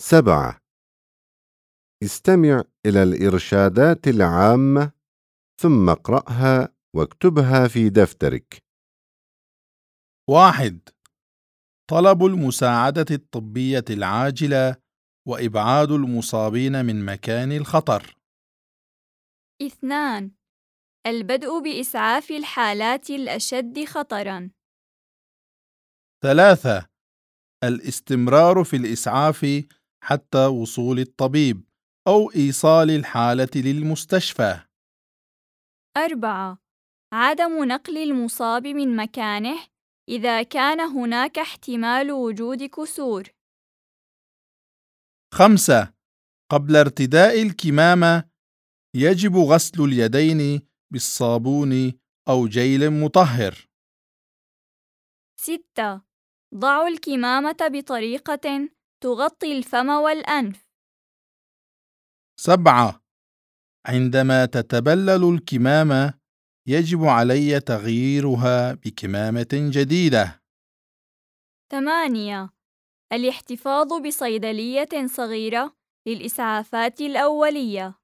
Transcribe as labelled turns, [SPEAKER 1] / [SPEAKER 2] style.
[SPEAKER 1] سبعة. استمع إلى الإرشادات العامة ثم اقرأها واكتبها في دفترك.
[SPEAKER 2] واحد. طلب المساعدة الطبية العاجلة وإبعاد المصابين من مكان الخطر.
[SPEAKER 3] اثنان. البدء بإسعاف الحالات الأشد خطراً.
[SPEAKER 2] ثلاثة. الاستمرار في الإسعاف حتى وصول الطبيب أو إيصال الحالة للمستشفى.
[SPEAKER 3] أربعة. عدم نقل المصاب من مكانه إذا كان هناك احتمال وجود كسور.
[SPEAKER 2] خمسة. قبل ارتداء الكمامة يجب غسل اليدين بالصابون أو جيل مطهر.
[SPEAKER 3] ستة. ضعوا الكمامة بطريقة تغطي الفم والأنف.
[SPEAKER 2] سبعة. عندما تتبلل الكمامة يجب علي تغييرها بكمامة جديدة.
[SPEAKER 3] ثمانية. الاحتفاظ بصيدلية صغيرة للإسعافات الأولية.